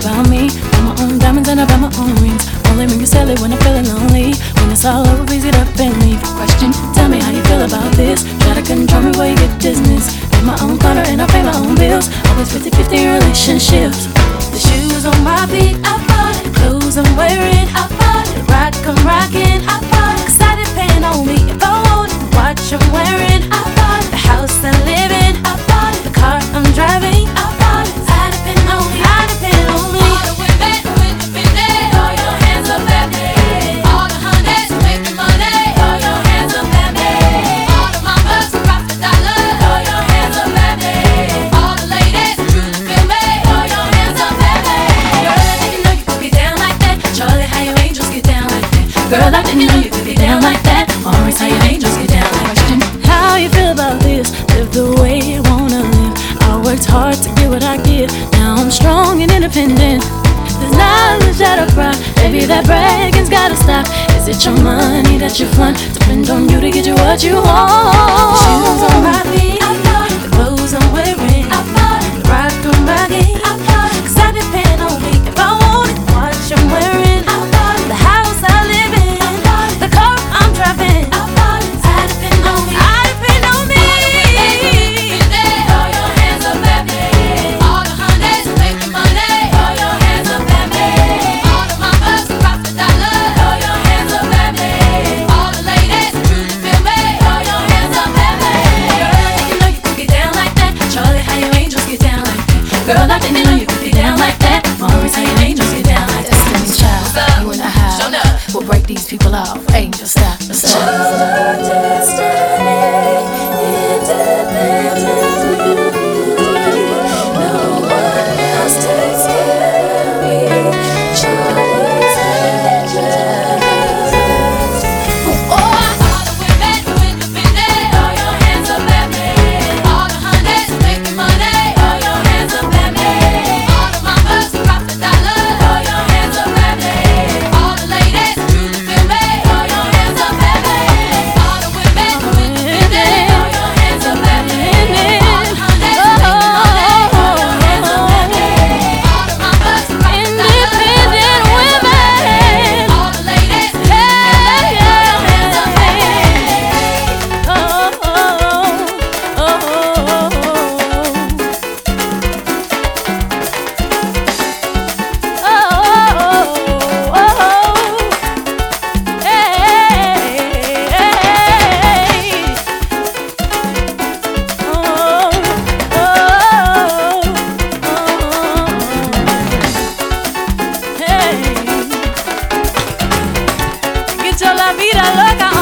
about me. Buy my own diamonds and I buy my own rings. Only ring you sell it when I'm feeling lonely. When it's all over, please get up and leave. Question, tell me how you feel about this. Try to control me while you get business. Pay my own counter and I pay my own bills. Always 50 50 relationships. The shoes on my feet, I bought it. Clothes I'm wearing, I bought it. Rock, I'm rocking, I bought it. You could get down like that. Maurice, how your angels get down like that. How you feel about this? Live the way you wanna live. I worked hard to get what I get. Now I'm strong and independent. There's not that I cry. Baby, that bragging's gotta stop. Is it your money that you flaunt? Depend on you to get you what you want. Shoes on my feet. Girl, I didn't know you could get down like that. Your angels get down like. Destiny's Child, you in the house. We'll break these people off. Angel stop. Stop. loca